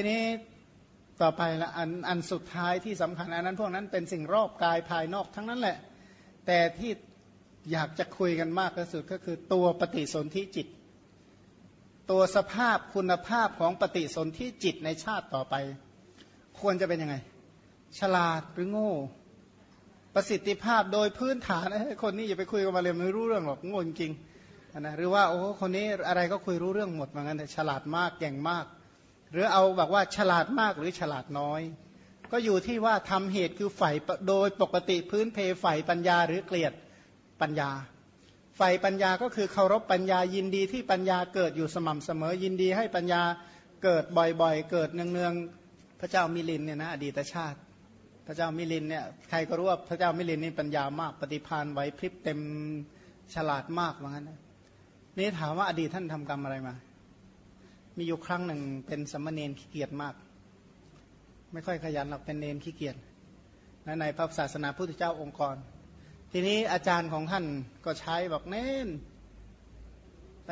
ทีนี้ต่อไปละอันอันสุดท้ายที่สำคัญอันนั้นพวกนั้นเป็นสิ่งรอบกายภายนอกทั้งนั้นแหละ แต่ที่อยากจะคุยกันมากที่สุดก็คือตัวปฏิสนธิจิต ตัวสภาพคุณภาพของปฏิสนธิจิตในชาติต่อไป ควรจะเป็นยังไง ฉลาดหรือโง่ ประสิทธิภาพโดยพื้นฐานคนนี้อย่าไปคุยกับมาเลยไม่รู้เรื่องหรอกโง่จริงนะหรือว่าโอ้คนนี้อะไรก็คุยรู้เรื่องหมดเหมือนกันแต่ฉลาดมากเก่งมาก หรือเอาแบบว่าฉลาดมากหรือฉลาดน้อย ก็อยู่ที่ว่าทำเหตุคือฝ่ายโดยปกติพื้นเพฝ่ายปัญญาหรือเกลียดปัญญาฝ่ายปัญญาก็คือเคารพปัญญายินดีที่ปัญญาเกิดอยู่สม่ำเสมอยินดีให้ปัญญาเกิดบ่อยๆ เกิดเนืองๆพระเจ้ามิลินเนี่ยนะอดีตชาติ พระเจ้ามิลินเนี่ยใครก็รู้ว่าพระเจ้ามิลินนี่ปัญญามากปฏิพานไหวพริบเต็มฉลาดมากว่างั้นนะนี่ถามว่าอดีตท่านทำกรรมอะไรมา มีอยู่ครั้งหนึ่งเป็นสมณเณรขี้เกียจมาก ไม่ค่อยขยันหรอกเป็นเนรขี้เกียจในพระศาสนาพุทธเจ้าองค์กร ทีนี้อาจารย์ของท่านก็ใช้บอกเน้นไป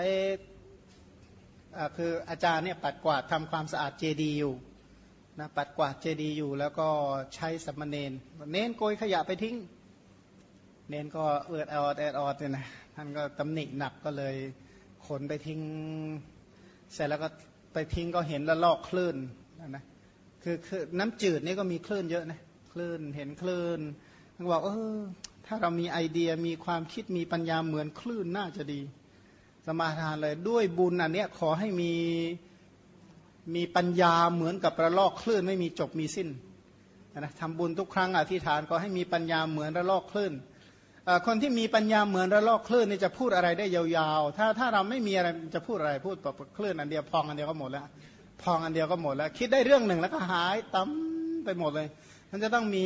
คืออาจารย์เนี่ยปัดกวาดทำความสะอาดเจดีย์อยู่นะปัดกวาดเจดีย์อยู่ แล้วก็ใช้สมณเณรเน้นโกยขยะไปทิ้ง เน้นก็เอือดออดแอดออดเนี่ยนะท่านก็ตำหนิหนักก็เลยขนไปทิ้ง เสร็จแล้วก็ไปทิ้งก็เห็นล้วลอกคลื่นนะคือคือน้ำจืดนี่ก็มีคลื่นเยอะนะคลื่นเห็นคลื่นท่านบอกเออถ้าเรามีไอเดียมีความคิดมีปัญญาเหมือนคลื่นน่าจะดี สมาทานเลยด้วยบุญอันเนี้ยขอให้มีมีปัญญาเหมือนกับระลอกคลื่นไม่มีจบมีสิ้นนะทำบุญทุกครั้งอธิษฐานก็ให้มีปัญญาเหมือนระลอกคลื่น คนที่มีปัญญาเหมือนระลอกคลื่นนี่จะพูดอะไรได้ยาวๆ ถ้าถ้าเราไม่มีอะไรจะพูดอะไรพูดแบบคลื่นอันเดียวพองอันเดียวก็หมดแล้ว พองอันเดียวก็หมดแล้ว คิดได้เรื่องหนึ่งแล้วก็หายตั้มไปหมดเลยมันจะต้องมี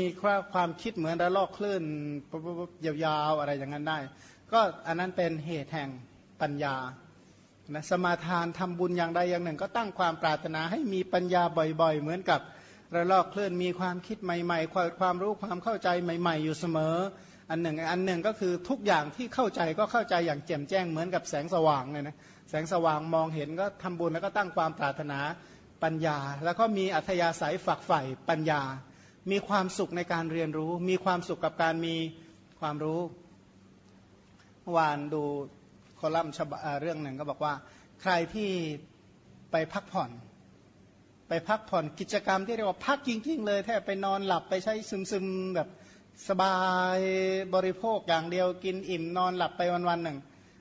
ความคิดเหมือนระลอกคลื่นยาวๆอะไรอย่างนั้นได้ ก็อันนั้นเป็นเหตุแห่งปัญญานะสมาทานทำบุญอย่างใดอย่างหนึ่ง ก็ตั้งความปรารถนาให้มีปัญญาบ่อยๆ เหมือนกับระลอกคลื่นมีความคิดใหม่ๆ ความรู้ความเข้าใจใหม่ ๆ อยู่เสมอ อันหนึ่งอันหนึ่งก็คือทุกอย่างที่เข้าใจก็เข้าใจอย่างแจ่มแจ้งเหมือนกับแสงสว่างเลยนะแสงสว่างมองเห็นก็ทำบุญแล้วก็ตั้งความปรารถนาปัญญา แล้วก็มีอัธยาศัยฝักใฝ่ปัญญา มีความสุขในการเรียนรู้ มีความสุขกับการมีความรู้วานดูคอลัมน์เรื่องหนึ่งก็บอกว่า ใครที่ไปพักผ่อน ไปพักผ่อนกิจกรรมที่เรียกว่าพักจริงๆเลยแทบไปนอนหลับไปใช้ซึมๆแบบ สบายบริโภคอย่างเดียวกินอิ่มนอนหลับไปวันๆหนึ่ง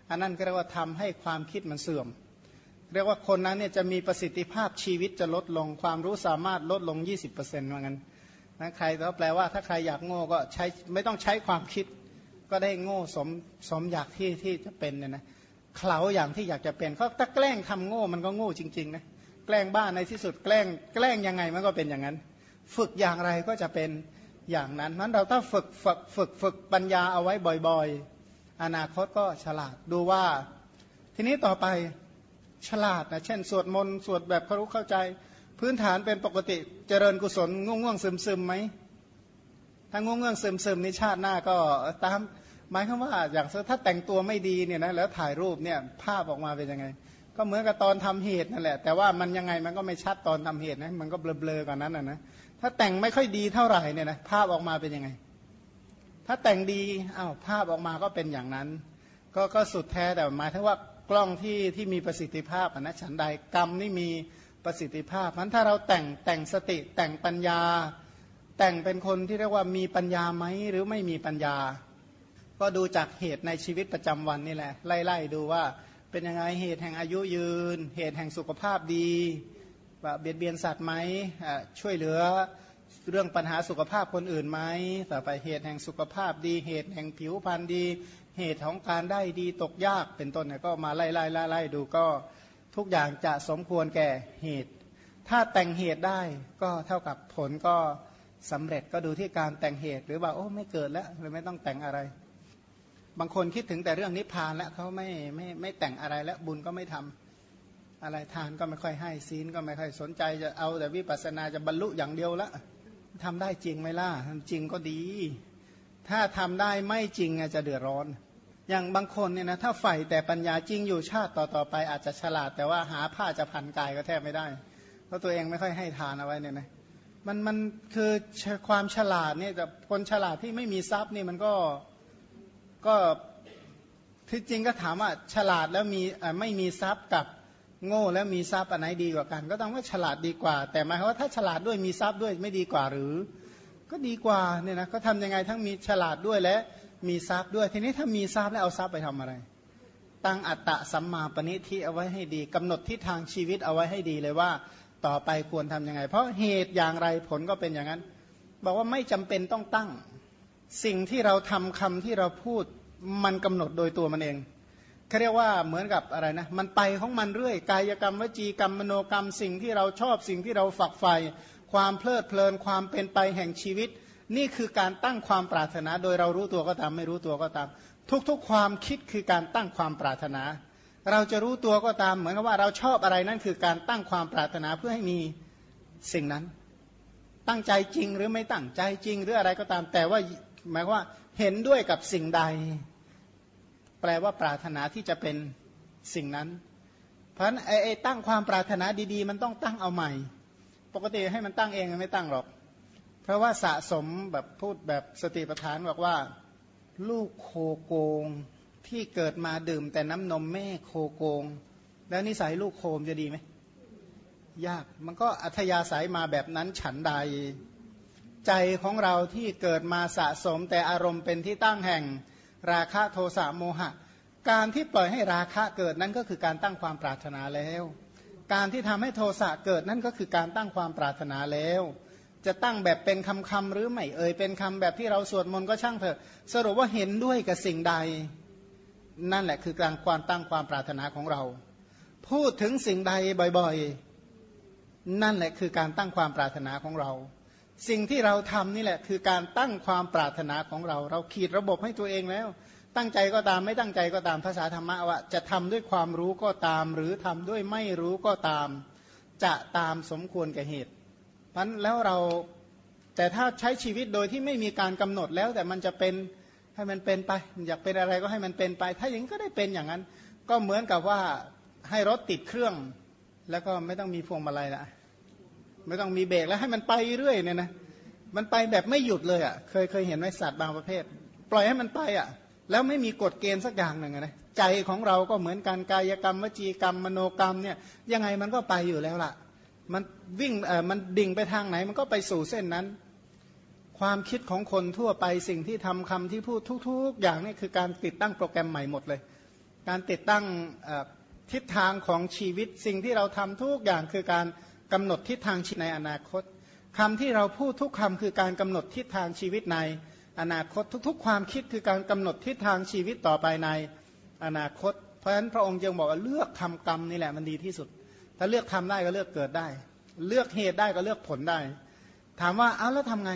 อันนั้นก็เรียกว่าทำให้ความคิดมันเสื่อม เรียกว่าคนนั้นเนี่ยจะมีประสิทธิภาพชีวิตจะลดลงความรู้สามารถลดลง 20%ว่างั้นนะใครก็แปลว่าถ้าใครอยากโง่ก็ใช้ไม่ต้องใช้ความคิด ก็ได้โง่สมสมอยากที่ที่จะเป็นเนี่ยนะเขาอย่างที่อยากจะเป็นเขาถ้าแกล้งทำโง่มันก็โง่จริงๆนะแกล้งบ้านในที่สุดแกล้งแกล้งยังไงมันก็เป็นอย่างนั้น ฝึกอย่างไรก็จะเป็น อย่างนั้นนั้นเราต้องฝึกฝึกฝึกฝึกปัญญาเอาไว้บ่อยๆ อนาคตก็ฉลาดดูว่า ทีนี้ต่อไปฉลาดนะเช่น สวดมนต์สวดแบบเขารู้เข้าใจ พื้นฐานเป็นปกติเจริญกุศลง่วงง่วงซึมซึมไหมถ้าง่วงง่วงซึมซึมในชาติหน้าก็ตามหมายความว่าอย่างถ้าแต่งตัวไม่ดีเนี่ยนะแล้วถ่ายรูปเนี่ยภาพออกมาเป็นยังไง ก็เหมือนกับตอนทำเหตุนั่นแหละ แต่ว่ามันยังไงมันก็ไม่ชัดตอนทำเหตุนะมันก็เบลอๆกว่านั้นนะนะ ถ้าแต่งไม่ค่อยดีเท่าไหร่เนี่ยนะภาพออกมาเป็นยังไง ถ้าแต่งดีอ้าวภาพออกมาก็เป็นอย่างนั้น ก็ก็สุดแท้แต่หมายถึงว่ากล้องที่ที่มีประสิทธิภาพนะฉันใดกรรมนี่มีประสิทธิภาพนั้นถ้าเราแต่งแต่งสติแต่งปัญญา แต่งเป็นคนที่เรียกว่ามีปัญญาไหมหรือไม่มีปัญญา ก็ดูจากเหตุในชีวิตประจำวันนี่แหละไล่ๆดูว่าเป็นยังไงเหตุแห่งอายุยืน เหตุแห่งสุขภาพดี เบียดเบียนสัตว์ไหมช่วยเหลือเรื่องปัญหาสุขภาพคนอื่นไหมต่อไปเหตุแห่งสุขภาพดี เหตุแห่งผิวพรรณดี เหตุของการได้ดีตกยากเป็นต้นเนี่ยก็มาไล่ไล่ไล่ไล่ดูก็ทุกอย่างจะสมควรแก่เหตุ ถ้าแต่งเหตุได้ก็เท่ากับผลก็สำเร็จก็ดูที่การแต่งเหตุหรือว่าโอ้ไม่เกิดแล้วเลยไม่ต้องแต่งอะไร บางคนคิดถึงแต่เรื่องนิพพานแล้วเขาไม่ไม่ไม่แต่งอะไรแล้วบุญก็ไม่ทำ อะไรทานก็ไม่ค่อยให้ศีลก็ไม่ค่อยสนใจจะเอาแต่วิปัสสนาจะบรรลุอย่างเดียวละทำได้จริงไหมล่ะทำจริงก็ดี ถ้าทำได้ไม่จริงจะเดือดร้อน อย่างบางคนเนี่ยนะถ้าใฝ่แต่ปัญญาจริงอยู่ชาติต่อๆไปอาจจะฉลาด แต่ว่าหาผ้าจะพันกายก็แทบไม่ได้ เพราะตัวเองไม่ค่อยให้ทานเอาไว้เนี่ยนะมันมันคือความฉลาดเนี่ยแต่คนฉลาดที่ไม่มีทรัพย์นี่มันก็ก็ที่จริงก็ถามว่าฉลาดแล้วมีไม่มีทรัพย์กับ โง่แล้วมีทรัพย์อันไหนดีกว่ากัน ก็ต้องว่าฉลาดดีกว่า แต่หมายความว่าถ้าฉลาดด้วยมีทรัพย์ด้วยไม่ดีกว่าหรือ ก็ดีกว่าเนี่ยนะก็ทำยังไงทั้งมีฉลาดด้วยและมีทรัพย์ด้วย ทีนี้ถ้ามีทรัพย์แล้วเอาทรัพย์ไปทำอะไร ตั้งอัตตะสัมมาปณิทิเอาไว้ให้ดีกำหนดทิศทางชีวิตเอาไว้ให้ดีเลยว่าต่อไปควรทํำยังไง เพราะเหตุอย่างไรผลก็เป็นอย่างนั้น บอกว่าไม่จำเป็นต้องตั้ง สิ่งที่เราทำคำที่เราพูดมันกำหนดโดยตัวมันเอง ขาเรียกว่าเหมือนกับอะไรนะมันไปของมันเรื่อยกายกรรมวจีกรรมมโนกรรมสิ่งที่เราชอบสิ่งที่เราฝักใฝ่ความเพลิดเพลินความเป็นไปแห่งชีวิต นี่คือการตั้งความปรารถนา โดยเรารู้ตัวก็ตามไม่รู้ตัวก็ตาม ทุกๆความคิดคือการตั้งความปรารถนา เราจะรู้ตัวก็ตาม เหมือนกับว่าเราชอบอะไรนั่นคือการตั้งความปรารถนาเพื่อให้มีสิ่งนั้น ตั้งใจจริงหรือไม่ตั้งใจจริงหรืออะไรก็ตาม แต่ว่าหมายว่าเห็นด้วยกับสิ่งใด แปลว่าปรารถนาที่จะเป็นสิ่งนั้น เพราะฉะนั้นไอ้ตั้งความปรารถนาดีๆ มันต้องตั้งเอาใหม่ ปกติให้มันตั้งเองไม่ตั้งหรอก เพราะว่าสะสมแบบพูดแบบสติปัฏฐานบอกว่า ลูกโคโกงที่เกิดมาดื่มแต่น้ำนมแม่โคโกง แล้วนิสัยลูกโคมจะดีไหมยากมันก็อัธยาศัยมาแบบนั้นฉันใด ใจของเราที่เกิดมาสะสมแต่อารมณ์เป็นที่ตั้งแห่ง ราคะโทสะโมหะ การที่ปล่อยให้ราคะเกิดนั้นก็คือการตั้งความปรารถนาแล้ว การที่ทำให้โทสะเกิดนั่นก็คือการตั้งความปรารถนาแล้ว จะตั้งแบบเป็นคำคำหรือไม่เอ่ยเป็นคำแบบที่เราสวดมนต์ก็ช่างเถอะ สรุปว่าเห็นด้วยกับสิ่งใด นั่นแหละคือการความตั้งความปรารถนาของเรา พูดถึงสิ่งใดบ่อยๆ นั่นแหละคือการตั้งความปรารถนาของเรา สิ่งที่เราทำนี่แหละ คือการตั้งความปรารถนาของเรา เราขีดระบบให้ตัวเองแล้ว ตั้งใจก็ตามไม่ตั้งใจก็ตามภาษาธรรมะว่าจะทำด้วยความรู้ก็ตาม หรือทำด้วยไม่รู้ก็ตาม จะตามสมควรแก่เหตุเพราะแล้วเราแต่ถ้าใช้ชีวิตโดยที่ไม่มีการกำหนดแล้ว แต่มันจะเป็นให้มันเป็นไปอยากเป็นอะไรก็ให้มันเป็นไป ถ้าอย่างนี้ก็ได้เป็นอย่างนั้น ก็เหมือนกับว่าให้รถติดเครื่อง แล้วก็ไม่ต้องมีพวงมาลัยละ ไม่ต้องมีเบรกแล้วให้มันไปเรื่อยเนี่ยนะมันไปแบบไม่หยุดเลยอะเคยเคยเห็นไหมสัตว์บางประเภท ปล่อยให้มันไปอะแล้วไม่มีกฎเกณฑ์สักอย่างหนึ่งนะใจของเราก็เหมือนการกายกรรม วจีกรรม มโนกรรมเนี่ยยังไงมันก็ไปอยู่แล้วล่ะ มันวิ่งเอ่อมันดิ่งไปทางไหนมันก็ไปสู่เส้นนั้น ความคิดของคนทั่วไปสิ่งที่ทำคำที่พูดทุก ๆ อย่างนี่คือการติดตั้งโปรแกรมใหม่หมดเลย การติดตั้งทิศทางของชีวิตสิ่งที่เราทำทุกอย่างคือการ กำหนดทิศทางชีวิตในอนาคตคำที่เราพูดทุกคำคือการกำหนดทิศทางชีวิตในอนาคตทุกๆ ความคิดคือการกำหนดทิศทางชีวิตต่อไปในอนาคต เพราะฉะนั้นพระองค์จึงบอกว่าเลือกทำกรรมนี่แหละมันดีที่สุด ถ้าเลือกทำได้ก็เลือกเกิดได้ เลือกเหตุได้ก็เลือกผลได้ ถามว่าเอาแล้วทำไง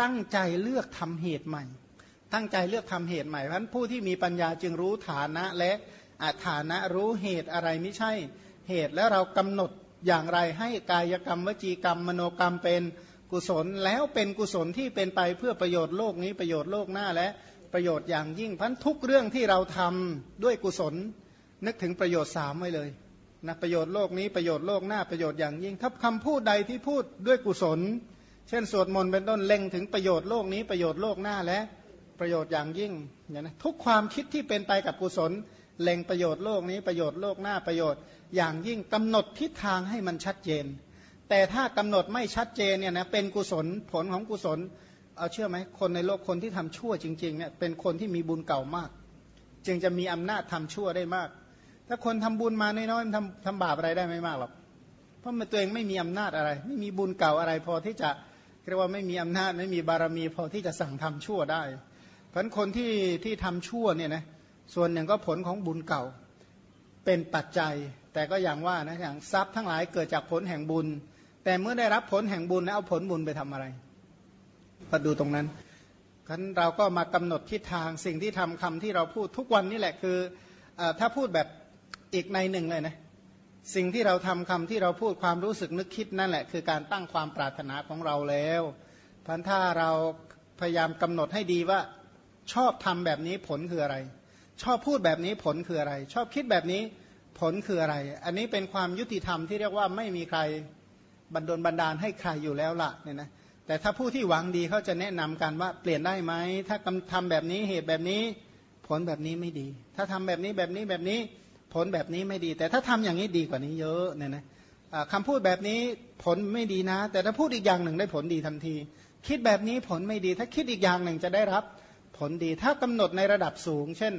ตั้งใจเลือกทำเหตุใหม่ ตั้งใจเลือกทำเหตุใหม่เพราะฉะนั้นผู้ที่มีปัญญาจึงรู้ฐานะและอาฐานะรู้เหตุอะไรไม่ใช่เหตุแล้วเรากำหนด อย่างไรให้กายกรรมวจีกรรม มโนกรรมเป็นกุศลแล้วเป็นกุศลที่เป็นไปเพื่อประโยชน์โลกนี้ประโยชน์โลกหน้าและประโยชน์อย่างยิ่งพันทุกเรื่องที่เราทำด้วยกุศล นึกถึงประโยชน์สามไว้เลยนะประโยชน์โลกนี้ประโยชน์โลกหน้าประโยชน์อย่างยิ่งถ้าคำพูดใดที่พูดด้วยกุศล เช่นสวดมนต์เป็นต้นเล็งถึงประโยชน์โลกนี้ประโยชน์โลกหน้าและประโยชน์อย่างยิ่งเนี่ยนะทุกความคิดที่เป็นไปกับกุศลเล็งประโยชน์โลกนี้ประโยชน์โลกหน้าประโยชน์ อย่างยิ่งกำหนดทิศทางให้มันชัดเจน แต่ถ้ากำหนดไม่ชัดเจนเนี่ยนะเป็นกุศลผลของกุศลเอาเชื่อไหมคนในโลกคนที่ทำชั่วจริงๆเนี่ยเป็นคนที่มีบุญเก่ามาก จึงจะมีอำนาจทำชั่วได้มาก ถ้าคนทำบุญมาน้อยๆทำทำบาปอะไรได้ไม่มากหรอกเพราะมันตัวเองไม่มีอำนาจอะไร ไม่มีบุญเก่าอะไร พอที่จะเรียกว่าไม่มีอำนาจไม่มีบารมี พอที่จะสั่งทำชั่วได้ เพราะคนที่ที่ทำชั่วเนี่ยนะส่วนหนึ่งก็ผลของบุญเก่าเป็นปัจจัย แต่ก็อย่างว่านะอย่างทรัพย์ทั้งหลายเกิดจากผลแห่งบุญ แต่เมื่อได้รับผลแห่งบุญแล้วเอาผลบุญไปทำอะไร ก็ดูตรงนั้นกันเราก็มากำหนดทิศทางสิ่งที่ทำคำที่เราพูดทุกวันนี่แหละคืออถ้าพูดแบบอีกในหนึ่งเลยนะสิ่งที่เราทำคำที่เราพูดความรู้สึกนึกคิดนั่นแหละ คือการตั้งความปรารถนาของเราแล้วพันถ้าเราพยายามกำหนดให้ดีว่าชอบทำแบบนี้ผลคืออะไร ชอบพูดแบบนี้ผลคืออะไร ชอบคิดแบบนี้ ผลคืออะไร อันนี้เป็นความยุติธรรมที่เรียกว่าไม่มีใครบันดลบันดาลให้ใครอยู่แล้วละเนี่ยนะแต่ถ้าผู้ที่หวังดีเขาจะแนะนำกันว่าเปลี่ยนได้ไหม ถ้าทำแบบนี้เหตุแบบนี้ ผลแบบนี้ไม่ดี ถ้าทำแบบนี้แบบนี้แบบนี้ผลแบบนี้ไม่ดี แต่ถ้าทำอย่างนี้ดีกว่านี้เยอะเนี่ยนะคำพูดแบบนี้ผลไม่ดีนะ แต่ถ้าพูดอีกอย่างหนึ่งได้ผลดีทันที คิดแบบนี้ผลไม่ดี ถ้าคิดอีกอย่างหนึ่งจะได้รับผลดี ถ้ากำหนดในระดับสูง เช่น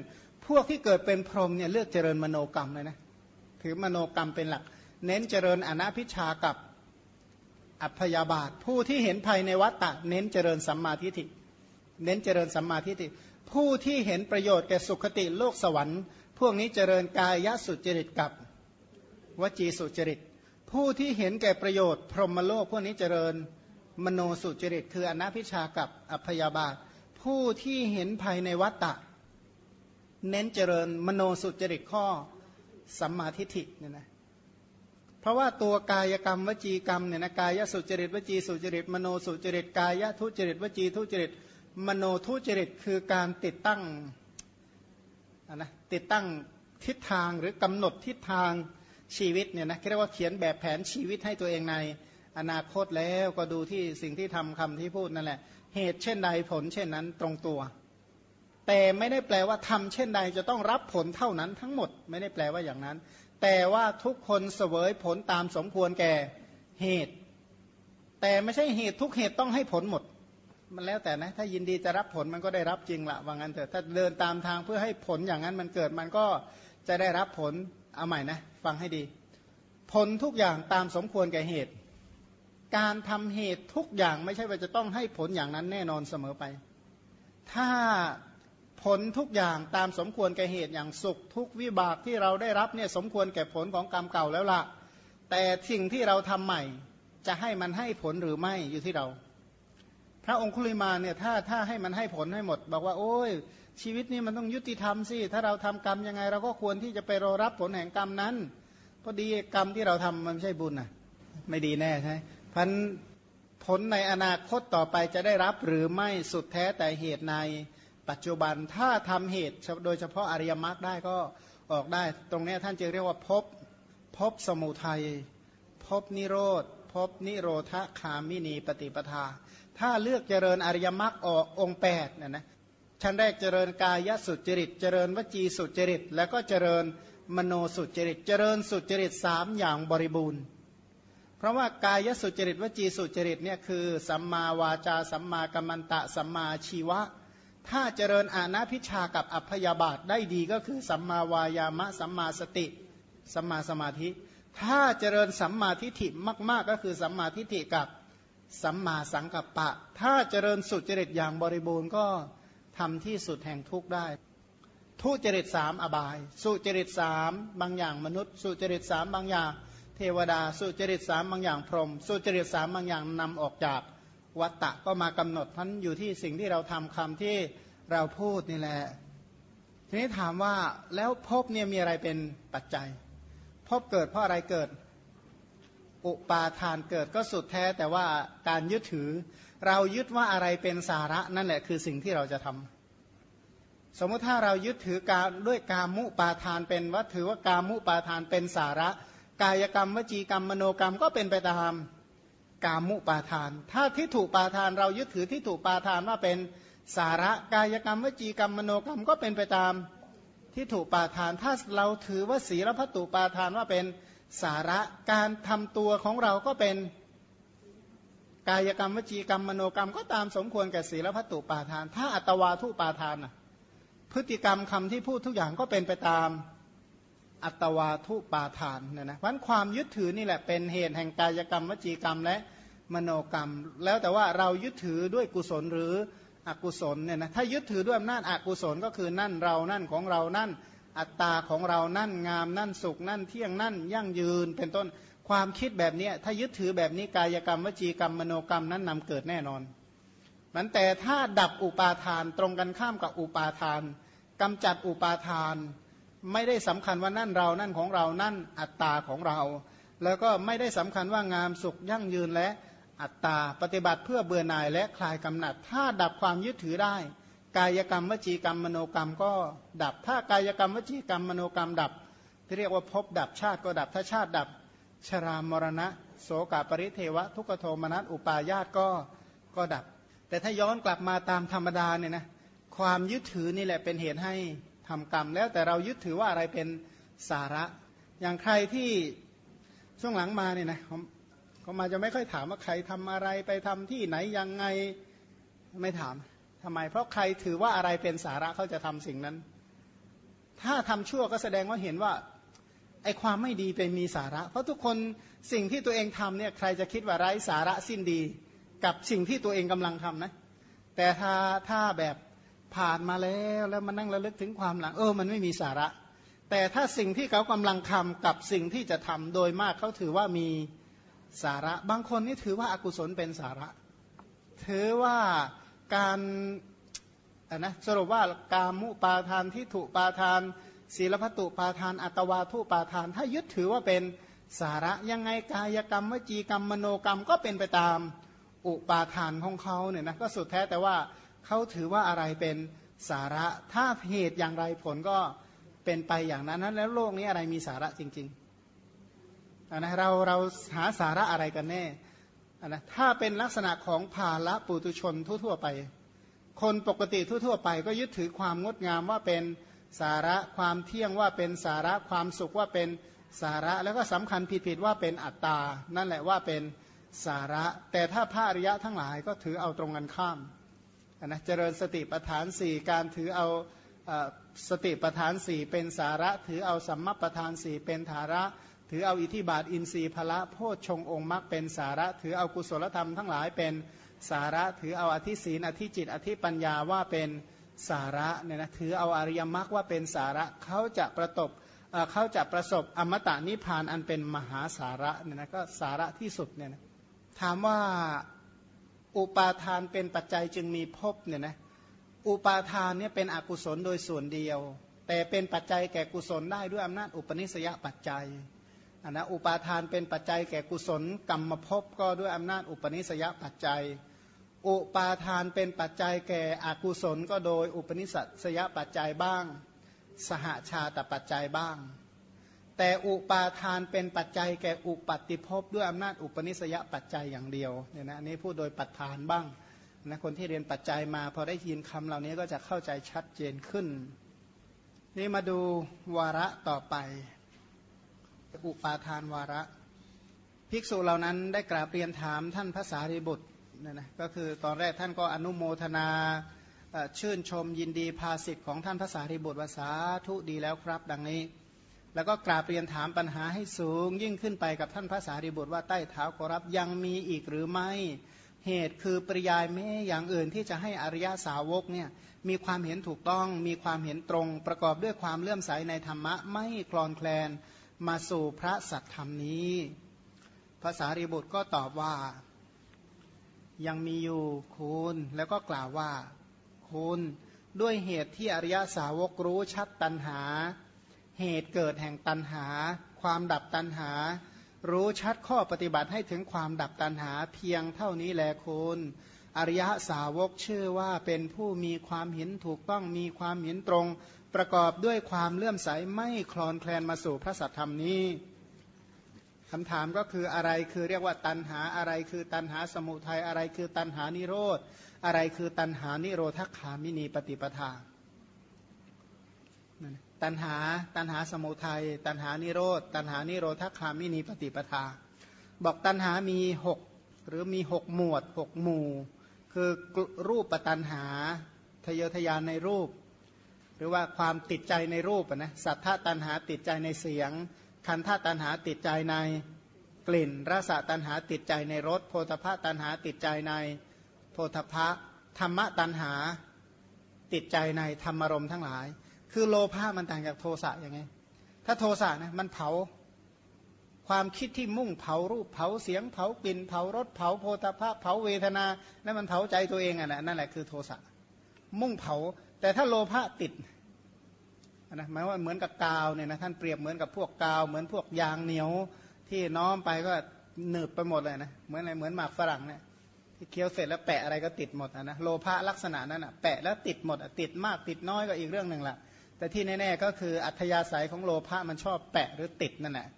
พวกที่เกิดเป็นพรหมเนี่ยเลือกเจริญมโนกรรมเลยนะ ถือมโนกรรมเป็นหลัก เน้นเจริญอนัพิชากับอัพยาบาท ผู้ที่เห็นภัยในวัฏฏะเน้นเจริญสัมมาทิฏฐิเน้นเจริญสัมมาทิฏฐิผู้ที่เห็นประโยชน์แก่สุขติโลกสวรรค์ พวกนี้เจริญกายสุจริตกับวจีสุจริต ผู้ที่เห็นแก่ประโยชน์ พรหมโลกพวกนี้เจริญมโนสุจริต คืออนัพิชากับอัพยาบาท ผู้ที่เห็นภัยในวัฏฏะเน้นเจริญมโนสุจริตข้อ สัมมาทิฏฐิเนี่ยนะเพราะว่าตัวกายกรรมวจีกรรมเนี่ยนะกายสุจริตวจีสุจริตมโนสุจริตกายทุจริตวจีทุจริตมโนทุจริตคือการติดตั้งนะติดตั้งทิศทางหรือกำหนดทิศทางชีวิตเนี่ยนะเรียกว่าเขียนแบบแผนชีวิตให้ตัวเองในอนาคตแล้วก็ดูที่สิ่งที่ทำคำที่พูดนั่นแหละ เหตุเช่นใดผลเช่นนั้นตรงตัว แต่ไม่ได้แปลว่าทำเช่นใดจะต้องรับผลเท่านั้นทั้งหมดไม่ได้แปลว่าอย่างนั้น แต่ว่าทุกคนเสวยผลตามสมควรแก่เหตุ แต่ไม่ใช่เหตุทุกเหตุต้องให้ผลหมด มันแล้วแต่นะ ถ้ายินดีจะรับผลมันก็ได้รับจริงละว่างั้นเถอะถ้าเดินตามทางเพื่อให้ผลอย่างนั้นมันเกิดมันก็จะได้รับผลเอาใหม่นะฟังให้ดี ผลทุกอย่างตามสมควรแก่เหตุ การทำเหตุทุกอย่างไม่ใช่ว่าจะต้องให้ผลอย่างนั้นแน่นอนเสมอไป ถ้า ผลทุกอย่างตามสมควรแก่เหตุอย่างสุขทุกวิบากที่เราได้รับเนี่ยสมควรแก่ผลของกรรมเก่าแล้วละแต่สิ่งที่เราทำใหม่ จะให้มันให้ผลหรือไม่อยู่ที่เรา พระองคุลิมาเนี่ยถ้าถ้าให้มันให้ผลให้หมด บอกว่า โอ้ย ชีวิตนี้มันต้องยุติธรรมสิถ้าเราทำกรรมยังไง เราก็ควรที่จะไปรอรับผลแห่งกรรมนั้นพอดีกรรมที่เราทำมันไม่ใช่บุญนะไม่ดีแน่ใช่พันผลในอนาคตต่อไปจะได้รับหรือไม่สุดแท้แต่เหตุใน ปัจจุบันถ้าทำเหตุโดยเฉพาะอริยมรรคได้ก็ออกได้ ตรงนี้ท่านจึงเรียกว่าพบพบสมุทัยพบนิโรธพบนิโรธคามินีปฏิปทา ถ้าเลือกเจริญอริยมรรคออกองแปดเนี่ยนะชั้นแรกเจริญกายสุจริต เจริญวจีสุจริต แล้วก็เจริญมโนสุจริต เจริญสุจริตสามอย่างบริบูรณ์ เพราะว่ากายสุจริตวจีสุจริตเนี่ยคือสัมมาวาจาสัมมากัมมันตะสัมมาชีวะ ถ้าเจริญอานาพิชากับอัพยาบาทได้ดีก็คือสัมมาวายามะสัมมาสติสัมมาสมาธิ ถ้าเจริญสัมมาทิฏฐิมาก ๆ ก็คือสัมมาทิฏฐิกับสัมมาสังกัปปะ ถ้าเจริญสุจริตอย่างบริบูรณ์ก็ทำที่สุดแห่งทุกได้ ทุจริตสามอบาย สุจริตสามบางอย่างมนุษย์ สุจริตสามบางอย่าง เทวดา สุจริตสามบางอย่างพรหม สุจริตสามบางอย่างนำออกจาก วัตตะก็มากำหนดท่านอยู่ที่สิ่งที่เราทำคำที่เราพูดนี่แหละ ทีนี้ถามว่าแล้วพบเนี่ยมีอะไรเป็นปัจจัยพบเกิดเพราะอะไรเกิด อุปาทานเกิดก็สุดแท้แต่ว่าการยึดถือ เรายึดว่าอะไรเป็นสาระนั่นแหละคือสิ่งที่เราจะทำสมมติถ้าเรายึดถือการด้วยกามุปาทานเป็นว่าถือว่ากามุปาทานเป็นสาระ กายกรรมวจีกรรมมโนกรรมก็เป็นไปตาม กามุปาทาน ถ้าทิฏฐุปาทานเรายึดถือทิฏฐุปาทานว่าเป็นสาระกายกรรมวจีกรรมมโนกรรมก็เป็นไปตามทิฏฐุปาทาน ถ้าเราถือว่าศีลพัตุปาทานว่าเป็นสาระการทำตัวของเราก็เป็นกายกรรมวจีกรรมมโนกรรมก็ตามสมควรแก่ศีลพัตุปาทาน ถ้าอัตวาทุปาทานพฤติกรรมคำที่พูดทุกอย่างก็เป็นไปตาม อัตวาทุปาทานเนี่ยนะเพราะความยึดถือนี่แหละเป็นเหตุแห่งกายกรรมวจีกรรมและมโนกรรม แล้วแต่ว่าเรายึดถือด้วยกุศลหรืออกุศลเนี่ยนะถ้ายึดถือด้วยอำนาจอกุศลก็คือนั่นเรานั่นของเรานั่น อัตตาของเรานั่นงามนั่นสุขนั่นเที่ยงนั่นยั่งยืนเป็นต้นความคิดแบบนี้ถ้ายึดถือแบบนี้กายกรรมวจีกรรมมโนกรรมนั้นนำเกิดแน่นอนมันแต่ถ้าดับอุปาทานตรงกันข้ามกับอุปาทานกำจัดอุปาทาน ไม่ได้สำคัญว่านั่นเรานั่นของเรานั่นอัตตาของเรา แล้วก็ไม่ได้สำคัญว่างามสุขยั่งยืนและอัตตาปฏิบัติเพื่อเบื่อหน่ายและคลายกำหนัด ถ้าดับความยึดถือได้ กายกรรมวจีกรรมมโนกรรมก็ดับ ถ้ากายกรรมวจีกรรมมโนกรรมดับ ที่เรียกว่าพบดับชาติก็ดับถ้าชาติดับ ชรามรณะ โสกาปริเทวะ ทุกโทมนัสอุปาญาตก็ก็ดับ แต่ถ้าย้อนกลับมาตามธรรมดาเนี่ยนะความยึดถือนี่แหละเป็นเหตุให้ ทำกรรมแล้วแต่เรายึดถือว่าอะไรเป็นสาระ อย่างใครที่ช่วงหลังมาเนี่ยนะเขามาจะไม่ค่อยถามว่าใครทำอะไรไปทำที่ไหนยังไงไม่ถามทำไม เพราะใครถือว่าอะไรเป็นสาระเขาจะทำสิ่งนั้น ถ้าทำชั่วก็แสดงว่าเห็นว่าไอความไม่ดีเป็นมีสาระ เพราะทุกคนสิ่งที่ตัวเองทำเนี่ยใครจะคิดว่าไร้สาระสิ้นดี กับสิ่งที่ตัวเองกำลังทำนะแต่ถ้าถ้าแบบ ผ่านมาแล้วแล้วมานั่งระลึกถึงความหลัง เออมันไม่มีสาระ แต่ถ้าสิ่งที่เขากำลังทำกับสิ่งที่จะทำโดยมากเขาถือว่ามีสาระ บางคนนี่ถือว่าอากุศลเป็นสาระ ถือว่าการนะสรุปว่าการมุปาทานที่ถูกปาทาน ศีลพัตุปาทาน อัตวาทุปาทาน ถ้ายึดถือว่าเป็นสาระยังไงกายกรรมวจีกรรมมโนกรรมก็เป็นไปตามอุปาทานของเขาเนี่ยนะก็สุดแท้แต่ว่า เขาถือว่าอะไรเป็นสาระ ถ้าเหตุอย่างไรผลก็เป็นไปอย่างนั้นนั้น แล้วโลกนี้อะไรมีสาระจริงๆนะเราเราหาสาระอะไรกันแน่นะถ้าเป็นลักษณะของภาละปุตุชนทั่วๆไป คนปกติทั่วๆไป ก็ยึดถือความงดงามว่าเป็นสาระความเที่ยงว่าเป็นสาระความสุขว่าเป็นสาระแล้วก็สำคัญผิดๆว่าเป็นอัตตา นั่นแหละว่าเป็นสาระ แต่ถ้าพระอริยะทั้งหลายก็ถือเอาตรงกันข้าม นะเจริญสติปัฏฐานสี่การถือเอาสติปัฏฐานสี่เป็นสาระ ถือเอาสัมมาปัฏฐานสี่เป็นฐาระ ถือเอาอิทิบาทอินทรีย์พละโพชฌงองค์มรรคเป็นสาระ ถือเอากุศลธรรมทั้งหลายเป็นสาระ ถือเอาอธิศีนอธิจิต อธิปัญญาว่าเป็นสาระเนี่ยนะถือเอาอริยมรรคว่าเป็นสาระเขาจะประตบเขาจะประสบอมตะนิพพานอันเป็นมหาสาระเนี่ยนะก็สาระที่สุดเนี่ยนะถามว่า อุปาทานเป็นปัจจัยจึงมีภพเนี่ยนะอุปาทานเนี่ยเป็นอกุศลโดยส่วนเดียว แต่เป็นปัจจัยแก่กุศลได้ด้วยอำนาจอุปนิสยปัจจัยอันนะอุปาทานเป็นปัจจัยแก่กุศลกรรมภพก็ด้วยอำนาจอุปนิสยปัจจัย อุปาทานเป็นปัจจัยแก่อกุศลก็โดยอุปนิสัยปัจจัยบ้าง สหชาตปัจจัยบ้าง แต่อุปาทานเป็นปัจจัยแก่อุปัติภพด้วยอำนาจอุปนิสยปัจจัยอย่างเดียวเนี่ยนะนี้พูดโดยปัจฐานบ้างนะคนที่เรียนปัจจัยมาพอได้ยินคำเหล่านี้ก็จะเข้าใจชัดเจนขึ้น นี่มาดูวาระต่อไป อุปาทานวาระ ภิกษุเหล่านั้นได้กราบเรียนถามท่านพระสารีบุตรเนี่ยนะก็คือตอนแรกท่านก็อนุโมทนาชื่นชมยินดีภาสิทธิ์ของท่านพระสารีบุตรวาสาธุดีแล้วครับ ดังนี้ แล้วก็กราบเรียนถามปัญหาให้สูง ยิ่งขึ้นไปกับท่านพระสารีบุตรว่าใต้เท้าขอรับยังมีอีกหรือไม่ เหตุคือปริยายแม้อย่างอื่นที่จะให้อริยสาวกเนี่ยมีความเห็นถูกต้องมีความเห็นตรง ประกอบด้วยความเลื่อมใสในธรรมะไม่คลอนแคลนมาสู่พระสัตธรรมนี้ภาษารีบุตรก็ตอบว่ายังมีอยู่คุณแล้วก็กล่าวว่าคุณด้วยเหตุที่อริยสาวกรู้ชัดตัณหา เหตุเกิดแห่งตันหา ความดับตันหา รู้ชัดข้อปฏิบัติให้ถึงความดับตันหาเพียงเท่านี้แหละคุณอริยสาวกชื่อว่าเป็นผู้มีความเห็นถูกต้องมีความเห็นตรง ประกอบด้วยความเลื่อมใสไม่คลอนแคลนมาสู่พระสัทธรรมนี้คำถามก็คืออะไรคือเรียกว่าตันหาอะไรคือตันหาสมุทัยอะไรคือตันหานิโรธอะไรคือตันหานิโรธคามินีปฏิปทาตันหา ตันหาสมุทัย ตันหานิโรธ ตันหานิโรธคามินีปฏิปทา บอกตันหามีหกหรือมีหกหมวดหกหมู่ คือรูปปตันหาทะเยอทยานในรูป หรือว่าความติดใจในรูปนะ สัทธาตันหาติดใจในเสียง คันธาตันหาติดใจในกลิ่น รสตันหาติดใจในรส โพธพะตันหาติดใจในโพธพะธรรมะตันหาติดใจในธรรมรมทั้งหลาย คือโลภะมันต่างจากโทสะยังไง ถ้าโทสะนะมันเผา ความคิดที่มุ่งเผารูปเผาเสียงเผากลิ่นเผารสเผาโพธาภะเผาเวทนานั่นมันเผาใจตัวเองอะนะนั่นแหละคือโทสะมุ่งเผา แต่ถ้าโลภะติดนะหมายว่าเหมือนกับกาวเนี่ยนะท่านเปรียบเหมือนกับพวกกาว เหมือนพวกยางเหนียวที่น้อมไปก็หนืบไปหมดเลยนะเหมือนอะไรเหมือนหมากฝรั่งเนี่ยที่เคี้ยวเสร็จแล้วแปะอะไรก็ติดหมดนะโลภะลักษณะนั้นอะแปะแล้วติดหมดติดมากติดน้อยก็อีกเรื่องหนึ่งแหละ แต่ที่แน่ๆก็คืออัธยาศัยของโลภะมันชอบแปะหรือติดนั่นแหละ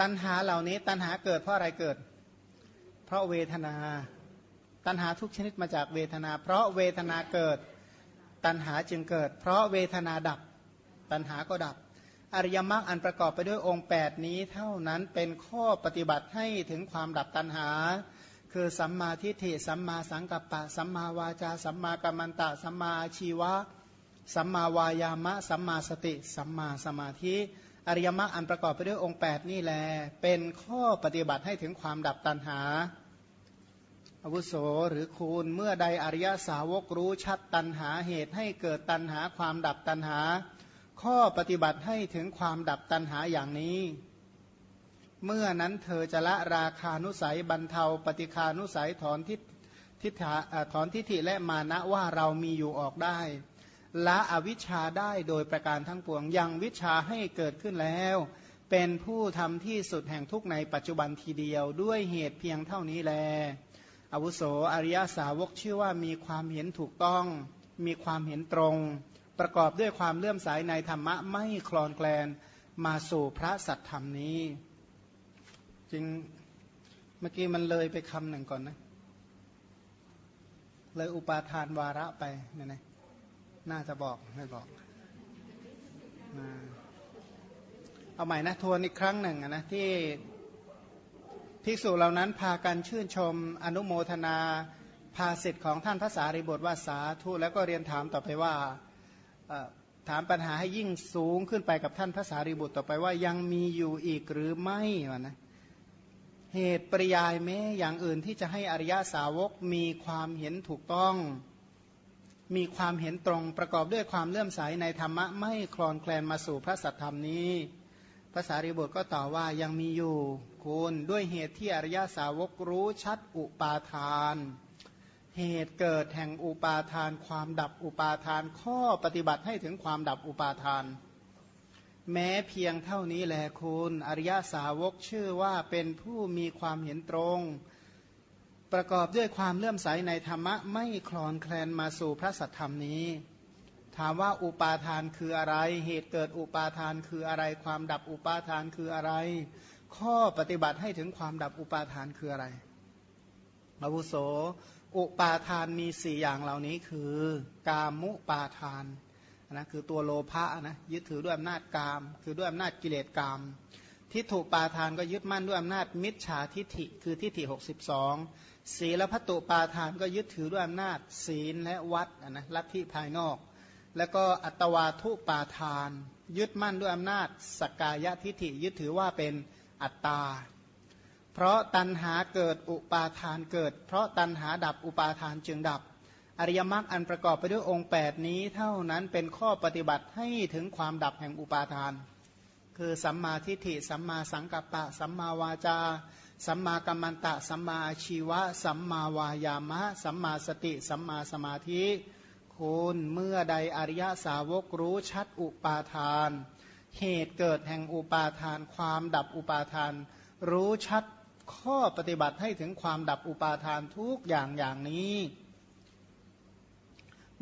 ตัณหาเหล่านี้ตัณหาเกิดเพราะอะไรเกิด เพราะเวทนา ตัณหาทุกชนิดมาจากเวทนา เพราะเวทนาเกิดตัณหาจึงเกิด เพราะเวทนาดับ ตัณหาก็ดับ อริยมรรคอันประกอบไปด้วยองค์ 8 นี้เท่านั้นเป็นข้อปฏิบัติให้ถึงความดับตัณหา คือสัมมาทิฏฐิสัมมาสังกัปปะ สัมมาวาจา สัมมากัมมันตะ สัมมาชีวะ สัมมาวายามะ สัมมาสติ สัมมาสมาธิ อริยมรรคอันประกอบไปด้วยองค์ 8 นี่แหลเป็นข้อปฏิบัติให้ถึงความดับตัณหาอาวุโสหรือคูณเมื่อใดอริยสาวกรู้ชัดตัณหาเหตุให้เกิดตัณหาความดับตัณหา ข้อปฏิบัติให้ถึงความดับตัณหาอย่างนี้ เมื่อนั้นเธอจะละราคานุสัยบรรเทา ปฏิคานุสัยถอนทิฏทิถอนทิฏฐิและมานะว่าเรามีอยู่ออกได้ ละอวิชชาได้โดยประการทั้งปวง ยังวิชาให้เกิดขึ้นแล้ว เป็นผู้ทำที่สุดแห่งทุกในปัจจุบันทีเดียวด้วยเหตุเพียงเท่านี้แล อาวุโสอริยสาวกชื่อว่ามีความเห็นถูกต้อง มีความเห็นตรง ประกอบด้วยความเลื่อมใสในธรรมะไม่คลอนแคลนมาสู่พระสัตธรรมนี้ จึงเมื่อกี้มันเลยไปคำหนึ่งก่อนนะ เลยอุปาทานวาระไปเนี่ยนะ น่าจะบอกไม่บอกเอาใหม่นะทวนอีกครั้งหนึ่งนะที่ภิกษุเหล่านั้นพากันชื่นชมอนุโมทนาภาสิทธิ์ของท่านพระสารีบุตรว่าสาธุแล้วก็เรียนถามต่อไปว่าถามปัญหาให้ยิ่งสูงขึ้นไปกับท่านพระสารีบุตรต่อไปว่ายังมีอยู่อีกหรือไม่วะนะเหตุปริยายแม้อย่างอื่นที่จะให้อริยาสาวกมีความเห็นถูกต้อง มีความเห็นตรงประกอบด้วยความเลื่อมใสในธรรมะไม่คลอนแคลนมาสู่พระสัทธรรมนี้ภาษาริบุตรก็ตอบว่ายังมีอยู่คุณด้วยเหตุที่อริยาสาวกรู้ชัดอุปาทาน เหตุเกิดแห่งอุปาทาน ความดับอุปาทาน ข้อปฏิบัติให้ถึงความดับอุปาทาน แม้เพียงเท่านี้แหละคุณอริยาสาวกชื่อว่าเป็นผู้มีความเห็นตรง ประกอบด้วยความเลื่อมใสในธรรมะไม่คลอนแคลนมาสู่พระสัทธรรมนี้ ถามว่าอุปาทานคืออะไร เหตุเกิดอุปาทานคืออะไร ความดับอุปาทานคืออะไร ข้อปฏิบัติให้ถึงความดับอุปาทานคืออะไรอาวุโส อุปาทานมีสี่อย่างเหล่านี้คือกามุปาทานนะคือตัวโลภะนะยึดถือด้วยอำนาจกาม คือด้วยอำนาจกิเลสกามทิฏฐุปาทานก็ยึดมั่นด้วยอำนาจมิจฉาทิฏฐิคือทิฏฐิ 62 ศีลพัตุปาทานก็ยึดถือด้วยอำนาจ ศีลและวัดนะลัทธิภายนอก แล้วก็อัตวาทุปาทาน ยึดมั่นด้วยอำนาจสกกายทิฐิยึดถือว่าเป็นอัตตา เพราะตัณหาเกิดอุปาทานเกิด เพราะตัณหาดับอุปาทานจึงดับ อริยมรรคอันประกอบไปด้วยองค์ 8 นี้เท่านั้นเป็นข้อปฏิบัติให้ถึงความดับแห่งอุปาทาน คือสัมมาทิฏฐิสัมมาสังกัปปะ สัมมาวาจา สัมมากัมมันตะ สัมมาชีวะ สัมมาวายามะ สัมมาสติ สัมมาสมาธิคุณเมื่อใดอริยสาวกรู้ชัดอุปาทาน เหตุเกิดแห่งอุปาทาน ความดับอุปาทาน รู้ชัดข้อปฏิบัติให้ถึงความดับอุปาทานทุกอย่างอย่างนี้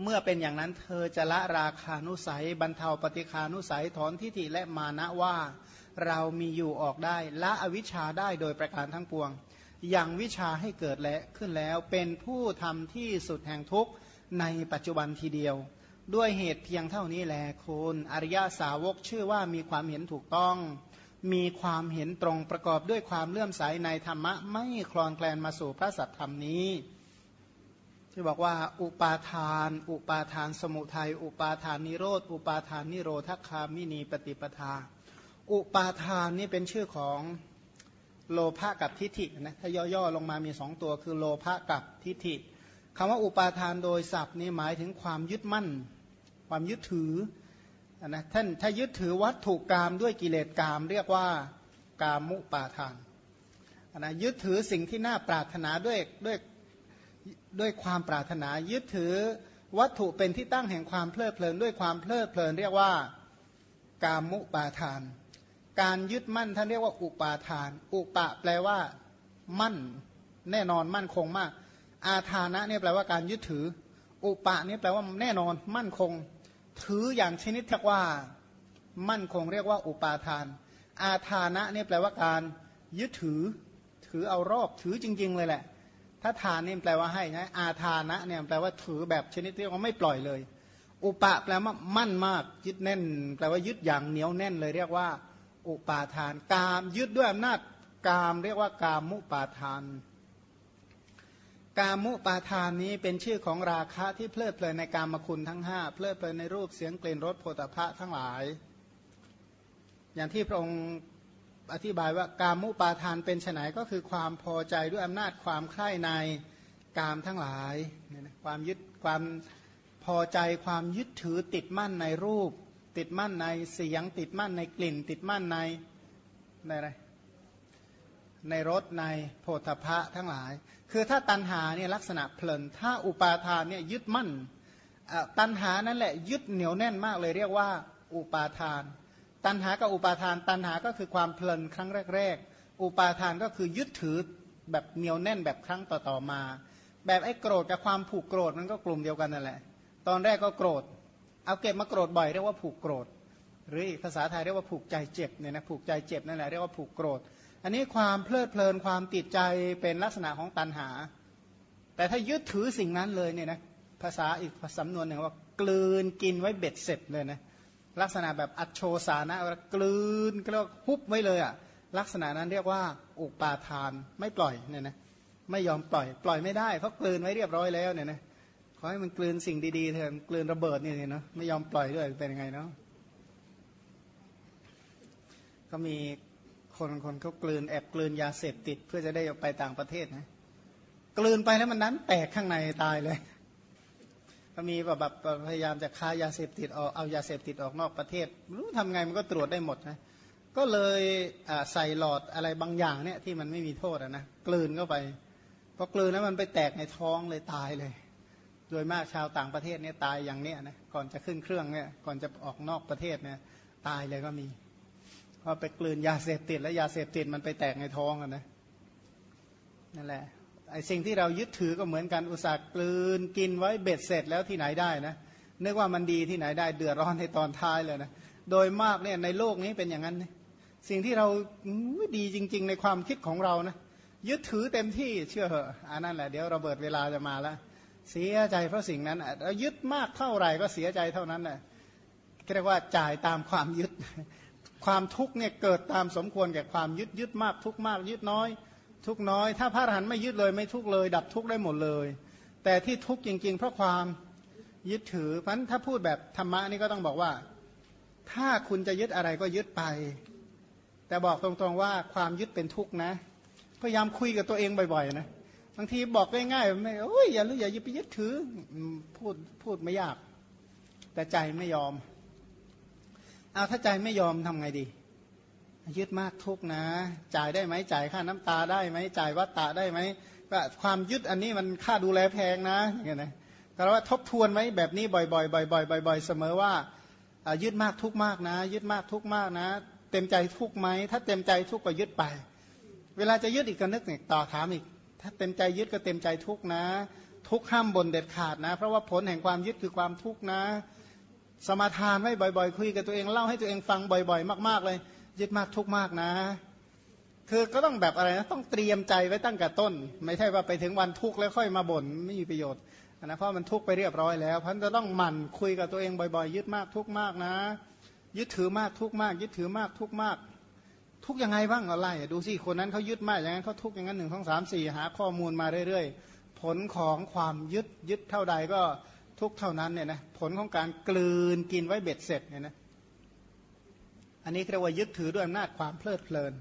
เมื่อเป็นอย่างนั้นเธอจะละราคานุสัย บรรเทาปฏิคานุสัยถอนทิฏฐิและมานะว่า เรามีอยู่ออกได้ละอวิชชาได้โดยประการทั้งปวง อย่างวิชาให้เกิดและขึ้นแล้วเป็นผู้ทำที่สุดแห่งทุกข์ในปัจจุบันทีเดียว ด้วยเหตุเพียงเท่านี้แหละคุณอริยาสาวกชื่อว่ามีความเห็นถูกต้อง มีความเห็นตรงประกอบด้วยความเลื่อมใสในธรรมะไม่คลอนแคลนมาสู่พระสัตธรรมนี้ที่บอกว่าอุปาทาน อุปาทานสมุทัย อุปาทานนิโรธ อุปาทานนิโรธคามินีปฏิปทา อุปาทานนี่เป็นชื่อของโลภะกับทิฏฐินะถ้าย่อๆลงมามีสองตัวคือโลภะกับทิฏฐิคำว่าอุปาทานโดยศัพท์นี่หมายถึงความยึดมั่น ความยึดถือนะท่านถ้ายึดถือวัตถุกรรมด้วยกิเลสกรรมเรียกว่ากามุปาทานนะยึดถือสิ่งที่น่าปรารถนาด้วยด้วยด้วยความปรารถนา ยึดถือวัตถุเป็นที่ตั้งแห่งความเพลิดเพลินด้วยความเพลิดเพลิน เรียกว่ากามุปาทาน การยึดมั่นท่านเรียกว่าอุปาทาน อุปะแปลว่า มั่น แน่นอนมั่นคงมาก อาทานะเนี่ยแปลว่าการยึดถือ อุปะนี่แปลว่าแน่นอน มั่นคง ถืออย่างชนิดที่ว่า มั่นคงเรียกว่า อุปาทาน อาทานะเนี่ยแปลว่าการยึดถือ ถือเอารอบถือจริง ๆ เลยแหละ ถ้าทานนี่แปลว่าให้นะอาทานะเนี่ยแปลว่าถือแบบชนิดที่ว่าไม่ปล่อยเลย อุปะแปลว่ามั่นมากยึดแน่น แปลว่ายึดอย่างเหนียวแน่นเลยเรียกว่า อุปาทาน กามยึดด้วยอำนาจกามเรียกว่ากามมุปาทาน กามุปาทานนี้เป็นชื่อของราคะที่เพลิดเพลินในกามคุณทั้งห้าเพลิดเพลินในรูปเสียงกลิ่นรสโผฏฐะทั้งหลาย อย่างที่พระองค์อธิบายว่ากามุปาทานเป็นไนก็คือความพอใจด้วยอำนาจความใคร่ในกามทั้งหลาย ความยึดความพอใจความยึดถือติดมั่นในรูป ติดมั่นในเสียงติดมั่นในกลิ่น ติดมั่นในในอะไรในรสในโพธพะทั้งหลาย คือถ้าตัณหาเนี่ยลักษณะเพลิน ถ้าอุปาทานเนี่ยยึดมั่นตัณหานั่นแหละยึดเหนียวแน่นมากเลยเรียกว่าอุปาทาน ตัณหากับอุปาทาน ตัณหาก็คือความเพลินครั้งแรก ๆ อุปาทานก็คือยึดถือแบบเหนียวแน่นแบบครั้งต่อๆมา แบบไอ้โกรธกับความผูกโกรธมันก็กลุ่มเดียวกันนั่นแหละ ตอนแรกก็โกรธ เอาเก็บมาโกรธบ่อยเรียกว่าผูกโกรธ หรือภาษาไทยเรียกว่าผูกใจเจ็บเนี่ยนะผูกใจเจ็บนั่นแหละเรียกว่าผูกโกรธ อันนี้ความเพลิดเพลินความติดใจเป็นลักษณะของตัณหา แต่ถ้ายึดถือสิ่งนั้นเลยเนี่ยนะภาษาอีกสำนวนหนึ่งว่ากลืนกินไว้เบ็ดเสร็จเลยนะลักษณะแบบอัจโชสานะกลืนก็เรียกฮุบไว้เลยอะลักษณะนั้นเรียกว่าอุปาทานไม่ปล่อยเนี่ยนะไม่ยอมปล่อย ปล่อยไม่ได้เพราะกลืนไว้เรียบร้อยแล้วเนี่ยนะ อให้มันกลืนสิ่งดีๆเถอะกลืนระเบิดนี่เนาะไม่ยอมปล่อยด้วยเป็นยังไงเนาะก็มีคนคนเขากลืนแอบกลืนยาเสพติด เพื่อจะได้ไปต่างประเทศนะกลืนไปแล้วมันนั้นแตกข้างในตายเลย ก็มีแบบพยายามจะค้ายาเสพติดออกเอายาเสพติดออกนอกประเทศรู้ทำไงมันก็ตรวจได้หมดนะก็เลยใส่หลอดอะไรบางอย่างเนี่ยที่มันไม่มีโทษนะกลืนเข้าไปพอกลืนแล้วมันไปแตกในท้องเลยตายเลย โดยมากชาวต่างประเทศเนี่ยตายอย่างเนี้ยนะก่อนจะขึ้นเครื่องเนี่ยก่อนจะออกนอกประเทศเนี่ยตายเลยก็มีพอไปกลืนยาเสพติด แล้วยาเสพติดมันไปแตกในท้องกันนะนั่นแหละไอ้สิ่งที่เรายึดถือก็เหมือนกันอุตส่าห์กลืนกินไว้เบ็ดเสร็จแล้วที่ไหนได้นะนึกว่ามันดีที่ไหนได้เดือดร้อนในตอนท้ายเลยนะโดยมากเนี่ยในโลกนี้เป็นอย่างนั้นสิ่งที่เราดีจริง ๆ ในความคิดของเรานะยึดถือเต็มที่เชื่อเหอะอันนั้นแหละเดี๋ยวราเบิดเวลาจะมาแล้ว เสียใจเพราะสิ่งนั้นเรายึดมากเท่าไหร่ก็เสียใจเท่านั้นแหละเรียกว่าจ่ายตามความยึด ความทุกข์เนี่ยเกิดตามสมควรแก่ความยึดยึดมากทุกมากยึดน้อย ทุกน้อย ถ้าพระอรหันต์ไม่ยึดเลยไม่ทุกเลย ดับทุกได้หมดเลย แต่ที่ทุกจริง ๆ เพราะความยึดถือเพราะถ้าพูดแบบธรรมะนี่ก็ต้องบอกว่า ถ้าคุณจะยึดอะไรก็ยึดไป แต่บอกตรงๆว่าความยึดเป็นทุกข์นะ พยายามคุยกับตัวเองบ่อยๆนะ บางทีบอกง่ายๆไม่โอ้ยอย่าลืออย่ายึดไปยึดถือพูดพูดไม่ยาก แต่ใจไม่ยอมเอาถ้าใจไม่ยอมทำไงดี ยึดมากทุกนะ จ่ายได้ไหมจ่ายค่าน้ำตาได้ไหมจ่ายวัตตะได้ไหมว่าความยึดอันนี้มันค่าดูแลแพงนะอย่างเงี้ยนะแต่ว่าทบทวนไหมแบบนี้บ่อยๆบ่อยๆบ่อยๆเสมอว่ายึดมากทุกมากนะ ยึดมากทุกมากนะ เต็มใจทุกไหมถ้าเต็มใจทุกก็ยึดไป เวลาจะยึดอีกก็นึกเนี่ยต่อถามอีก ถ้าเต็มใจยึดก็เต็มใจทุกนะ ทุกห้ามบนเด็ดขาดนะ เพราะว่าผลแห่งความยึดคือความทุกนะ สมาทานไว้บ่อย ๆ คุยกับตัวเองเล่าให้ตัวเองฟังบ่อย ๆ มาก ๆ เลย ยึดมากทุกมากนะ คือก็ต้องแบบอะไรนะต้องเตรียมใจไว้ตั้งแต่ต้น ไม่ใช่ว่าไปถึงวันทุกข์แล้วค่อยมาบ่นไม่มีประโยชน์นะเพราะมันทุกข์ไปเรียบร้อยแล้วพันจะต้องหมั่นคุยกับตัวเองบ่อย ๆ ยึดมากทุกมากนะ ยึดถือมากทุกมาก ยึดถือมากทุกมาก ทุกยังไงบ้างอะไรดูสิคนนั้นเขายึดมากอย่างนั้นเขาทุกอย่างนั้นหนึ่งสองสามสี่หาข้อมูลมาเรื่อยๆ ผลของความยึดยึดเท่าใดก็ทุกเท่านั้นเนี่ยนะผลของการกลืนกินไว้เบ็ดเสร็จเนี่ยนะอันนี้เรียกว่ายึดถือด้วยอำนาจความเพลิดเพลิน